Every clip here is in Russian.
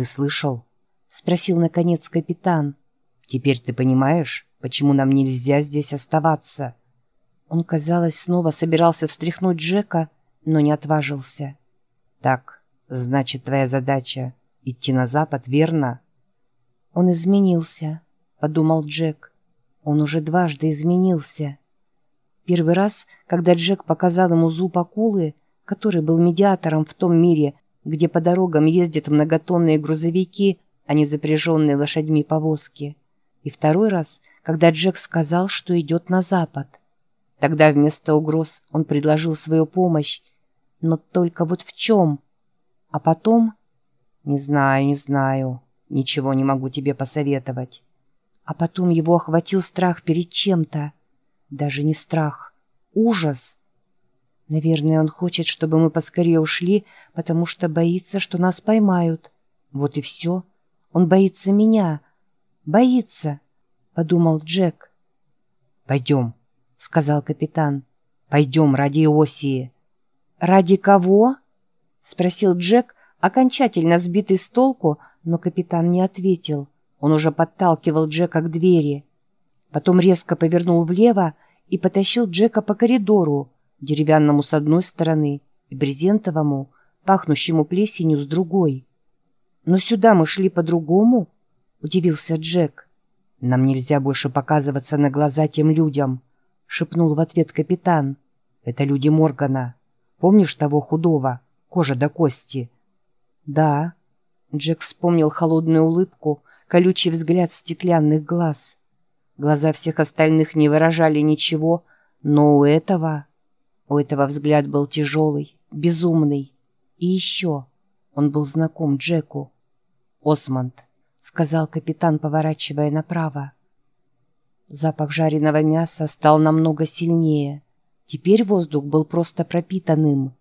«Ты слышал?» — спросил, наконец, капитан. «Теперь ты понимаешь, почему нам нельзя здесь оставаться?» Он, казалось, снова собирался встряхнуть Джека, но не отважился. «Так, значит, твоя задача — идти на запад, верно?» «Он изменился», — подумал Джек. «Он уже дважды изменился». Первый раз, когда Джек показал ему зуб акулы, который был медиатором в том мире, где по дорогам ездят многотонные грузовики, а не запряженные лошадьми повозки. И второй раз, когда Джек сказал, что идет на запад. Тогда вместо угроз он предложил свою помощь, но только вот в чем? А потом... Не знаю, не знаю, ничего не могу тебе посоветовать. А потом его охватил страх перед чем-то. Даже не страх, ужас. Наверное, он хочет, чтобы мы поскорее ушли, потому что боится, что нас поймают. Вот и все. Он боится меня. Боится, подумал Джек. Пойдем, сказал капитан. Пойдем ради Иосии. Ради кого? Спросил Джек, окончательно сбитый с толку, но капитан не ответил. Он уже подталкивал Джека к двери. Потом резко повернул влево и потащил Джека по коридору, деревянному с одной стороны и брезентовому, пахнущему плесенью с другой. «Но сюда мы шли по-другому?» — удивился Джек. «Нам нельзя больше показываться на глаза тем людям», — шепнул в ответ капитан. «Это люди Моргана. Помнишь того худого, кожа до кости?» «Да». Джек вспомнил холодную улыбку, колючий взгляд стеклянных глаз. Глаза всех остальных не выражали ничего, но у этого... У этого взгляд был тяжелый, безумный. И еще он был знаком Джеку. «Осмонд», — сказал капитан, поворачивая направо. Запах жареного мяса стал намного сильнее. Теперь воздух был просто пропитанным.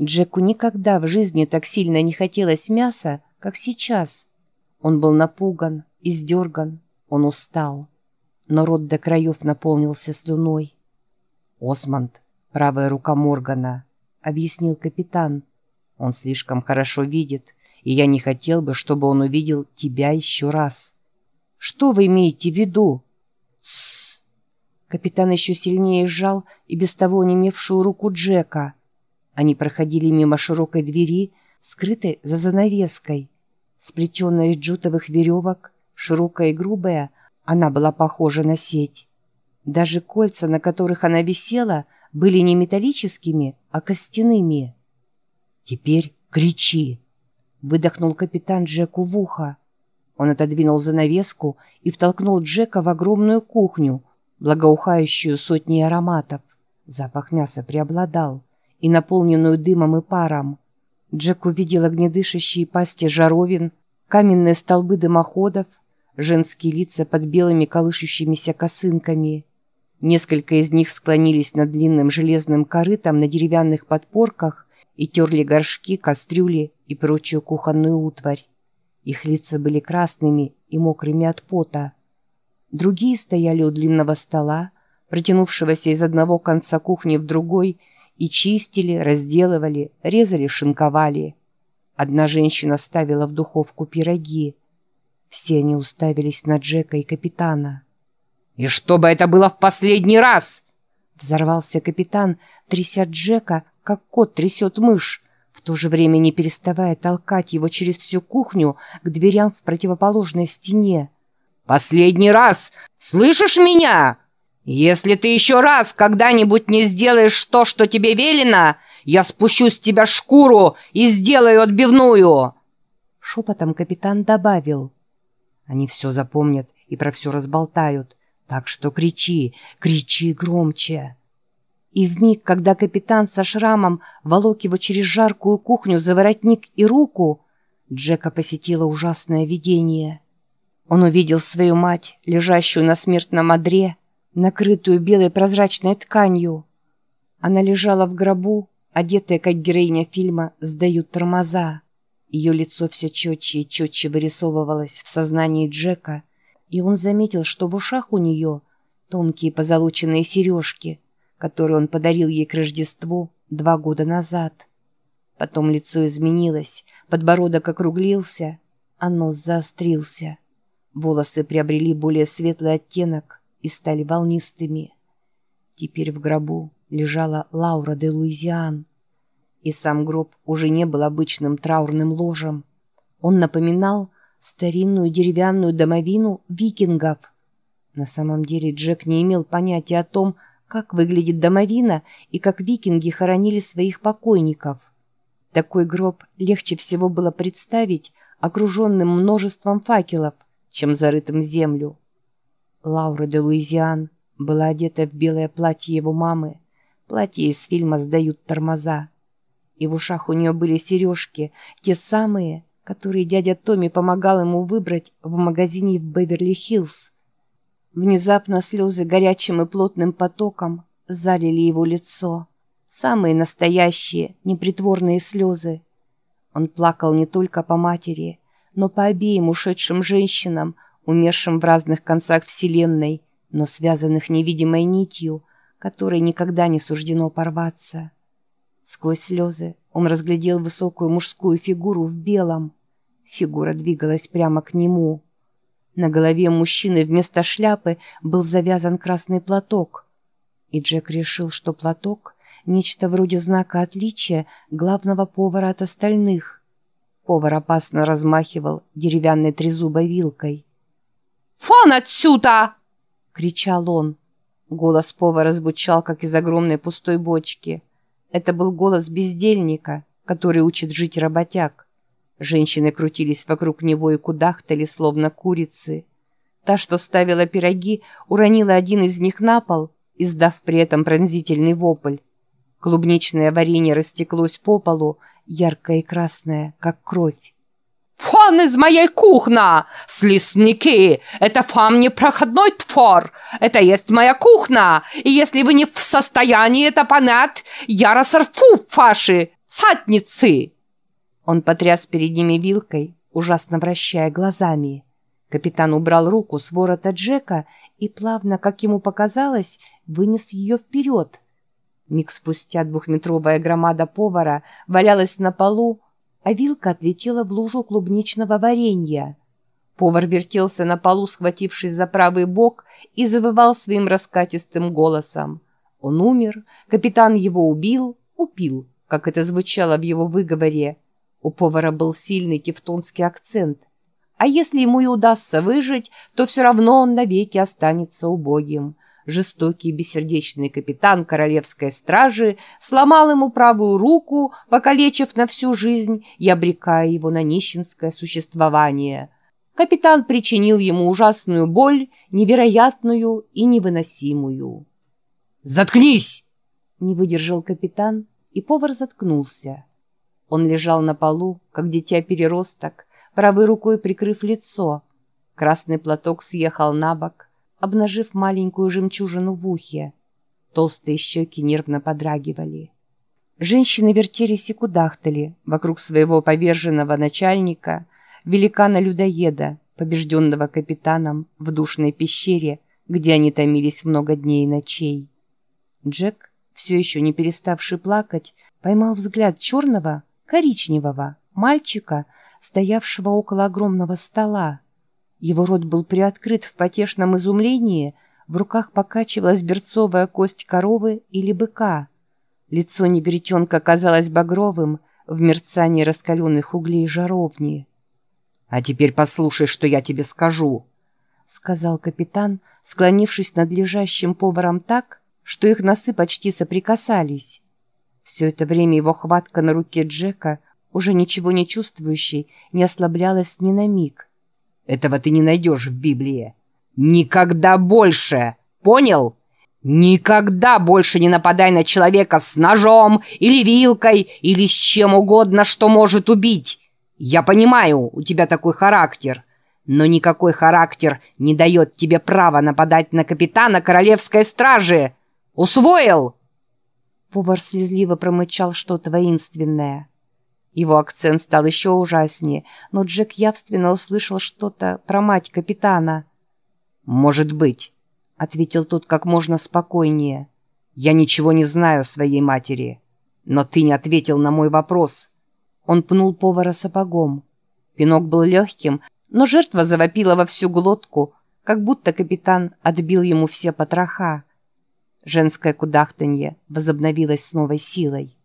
Джеку никогда в жизни так сильно не хотелось мяса, как сейчас. Он был напуган, издерган, он устал. Но рот до краев наполнился слюной. «Осмонд», правая рука Моргана», — объяснил капитан. «Он слишком хорошо видит, и я не хотел бы, чтобы он увидел тебя еще раз». «Что вы имеете в виду?» «Тссс!» Капитан еще сильнее сжал и без того онемевшую руку Джека. Они проходили мимо широкой двери, скрытой за занавеской. Сплетенная из джутовых веревок, широкая и грубая, она была похожа на сеть. Даже кольца, на которых она висела, были не металлическими, а костяными. «Теперь кричи!» — выдохнул капитан Джеку в ухо. Он отодвинул занавеску и втолкнул Джека в огромную кухню, благоухающую сотней ароматов. Запах мяса преобладал, и наполненную дымом и паром. Джек увидел огнедышащие пасти жаровин, каменные столбы дымоходов, женские лица под белыми колышущимися косынками — Несколько из них склонились над длинным железным корытом на деревянных подпорках и терли горшки, кастрюли и прочую кухонную утварь. Их лица были красными и мокрыми от пота. Другие стояли у длинного стола, протянувшегося из одного конца кухни в другой, и чистили, разделывали, резали, шинковали. Одна женщина ставила в духовку пироги. Все они уставились на Джека и капитана. «И чтобы это было в последний раз!» Взорвался капитан, тряся Джека, как кот трясет мышь, в то же время не переставая толкать его через всю кухню к дверям в противоположной стене. «Последний раз! Слышишь меня? Если ты еще раз когда-нибудь не сделаешь то, что тебе велено, я спущу с тебя шкуру и сделаю отбивную!» Шепотом капитан добавил. «Они все запомнят и про все разболтают. Так что кричи, кричи громче. И в миг, когда капитан со шрамом волок его через жаркую кухню за воротник и руку, Джека посетило ужасное видение. Он увидел свою мать, лежащую на смертном одре, накрытую белой прозрачной тканью. Она лежала в гробу, одетая, как героиня фильма «Сдают тормоза». Ее лицо все четче и четче вырисовывалось в сознании Джека — и он заметил, что в ушах у нее тонкие позолоченные сережки, которые он подарил ей к Рождеству два года назад. Потом лицо изменилось, подбородок округлился, а нос заострился. Волосы приобрели более светлый оттенок и стали волнистыми. Теперь в гробу лежала Лаура де Луизиан. И сам гроб уже не был обычным траурным ложем. Он напоминал старинную деревянную домовину викингов. На самом деле Джек не имел понятия о том, как выглядит домовина и как викинги хоронили своих покойников. Такой гроб легче всего было представить окруженным множеством факелов, чем зарытым в землю. Лаура де Луизиан была одета в белое платье его мамы, платье из фильма «Сдают тормоза». И в ушах у нее были сережки, те самые, которые дядя Томми помогал ему выбрать в магазине в Беверли-Хиллз. Внезапно слезы горячим и плотным потоком залили его лицо. Самые настоящие, непритворные слезы. Он плакал не только по матери, но по обеим ушедшим женщинам, умершим в разных концах Вселенной, но связанных невидимой нитью, которой никогда не суждено порваться. Сквозь слезы он разглядел высокую мужскую фигуру в белом. Фигура двигалась прямо к нему. На голове мужчины вместо шляпы был завязан красный платок. И Джек решил, что платок — нечто вроде знака отличия главного повара от остальных. Повар опасно размахивал деревянной трезубой вилкой. «Фон отсюда!» — кричал он. Голос повара звучал, как из огромной пустой бочки. Это был голос бездельника, который учит жить работяг. Женщины крутились вокруг него и кудахтали, словно курицы. Та, что ставила пироги, уронила один из них на пол, издав при этом пронзительный вопль. Клубничное варенье растеклось по полу, яркое и красное, как кровь. «Фон из моей кухни! Слизняки! Это вам не проходной твор! Это есть моя кухня! И если вы не в состоянии это понять, я рассорфу ваши садницы!» Он потряс перед ними вилкой, ужасно вращая глазами. Капитан убрал руку с ворота Джека и плавно, как ему показалось, вынес ее вперед. Миг спустя двухметровая громада повара валялась на полу, а вилка отлетела в лужу клубничного варенья. Повар вертелся на полу, схватившись за правый бок, и завывал своим раскатистым голосом. Он умер, капитан его убил, упил, как это звучало в его выговоре. У повара был сильный тевтонский акцент. А если ему и удастся выжить, то все равно он навеки останется убогим. Жестокий и бессердечный капитан королевской стражи сломал ему правую руку, покалечив на всю жизнь и обрекая его на нищенское существование. Капитан причинил ему ужасную боль, невероятную и невыносимую. «Заткнись!» — не выдержал капитан, и повар заткнулся. Он лежал на полу, как дитя-переросток, правой рукой прикрыв лицо. Красный платок съехал на бок, обнажив маленькую жемчужину в ухе. Толстые щеки нервно подрагивали. Женщины вертелись и кудахтали вокруг своего поверженного начальника, великана-людоеда, побежденного капитаном в душной пещере, где они томились много дней и ночей. Джек, все еще не переставший плакать, поймал взгляд черного, коричневого мальчика, стоявшего около огромного стола. Его рот был приоткрыт в потешном изумлении, в руках покачивалась берцовая кость коровы или быка. Лицо негритенка казалось багровым в мерцании раскаленных углей жаровни. «А теперь послушай, что я тебе скажу», — сказал капитан, склонившись над лежащим поваром так, что их носы почти соприкасались. Все это время его хватка на руке Джека, уже ничего не чувствующий, не ослаблялась ни на миг. «Этого ты не найдешь в Библии. Никогда больше! Понял? Никогда больше не нападай на человека с ножом или вилкой или с чем угодно, что может убить. Я понимаю, у тебя такой характер». Но никакой характер не дает тебе права нападать на капитана королевской стражи. Усвоил?» Повар слезливо промычал что-то воинственное. Его акцент стал еще ужаснее, но Джек явственно услышал что-то про мать капитана. «Может быть», — ответил тот как можно спокойнее. «Я ничего не знаю о своей матери. Но ты не ответил на мой вопрос». Он пнул повара сапогом. Пинок был легким, но жертва завопила во всю глотку, как будто капитан отбил ему все потроха. Женское кудахтанье возобновилось с новой силой.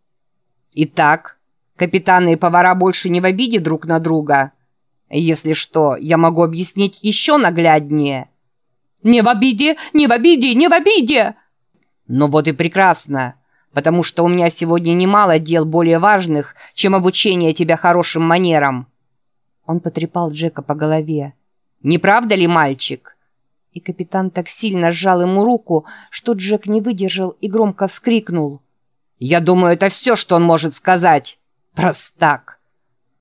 «Итак, капитаны и повара больше не в обиде друг на друга. Если что, я могу объяснить еще нагляднее». «Не в обиде! Не в обиде! Не в обиде!» «Ну вот и прекрасно, потому что у меня сегодня немало дел более важных, чем обучение тебя хорошим манерам». Он потрепал Джека по голове. «Не правда ли, мальчик?» И капитан так сильно сжал ему руку, что Джек не выдержал и громко вскрикнул. «Я думаю, это все, что он может сказать. Простак!»